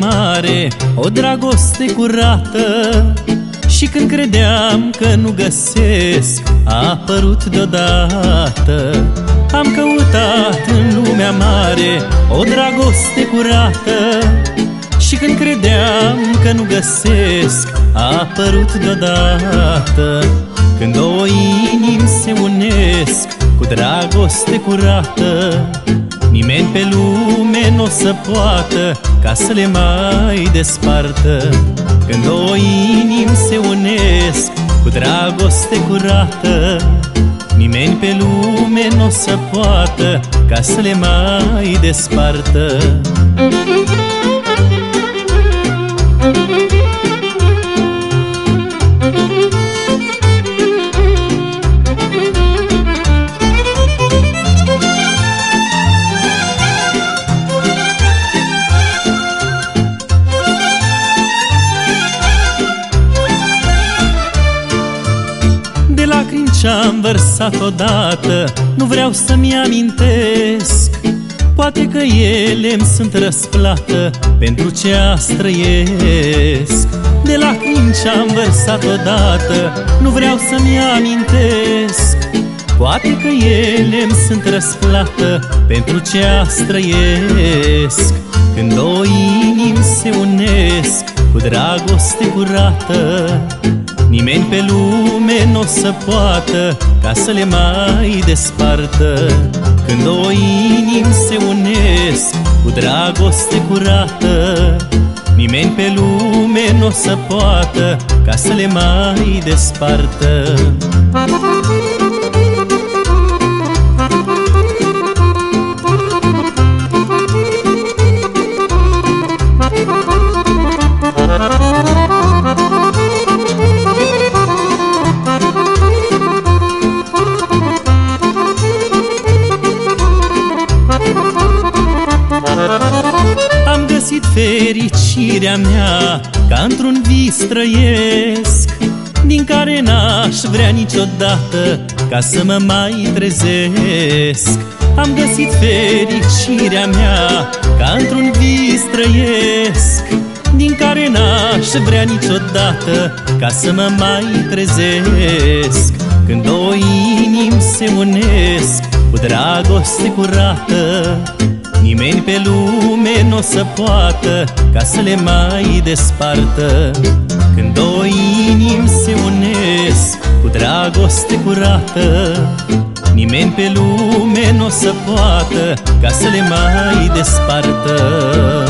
mare O dragoste curată. Și când credeam că nu găsesc A apărut deodată. Am căutat în lumea mare O dragoste curată. Și când credeam că nu găsesc A apărut deodată. Când două inimi se unesc Cu dragoste curată Nimeni pe lume nu o să poată Ca să le mai despartă. Când două inimi se unesc Cu dragoste curată Nimeni pe lume nu o să poată Ca să le mai despartă. lacrimi ce-am vărsat odată Nu vreau să-mi amintesc. Poate că ele îmi sunt răsplată Pentru ce străiesc. De lacrimi ce-am vărsat odată Nu vreau să-mi amintesc. Poate că ele îmi sunt răsplată Pentru ce străiesc. Când două inimi se unesc Cu dragoste curată Nimeni pe lume nu o să poată Ca să le mai despartă. Când două inimi se unesc Cu dragoste curată Nimeni pe lume nu o să poată Ca să le mai despartă. Am fericirea mea Ca într-un vis trăiesc Din care n-aș vrea niciodată Ca să mă mai trezesc. Am găsit fericirea mea Ca într-un vis trăiesc Din care n-aș vrea niciodată Ca să mă mai trezesc. Când două inimi se unesc Cu dragoste curată Nimeni pe lume nu o să poată Ca să le mai despartă. Când două inimi se unesc Cu dragoste curată Nimeni pe lume nu o să poată Ca să le mai despartă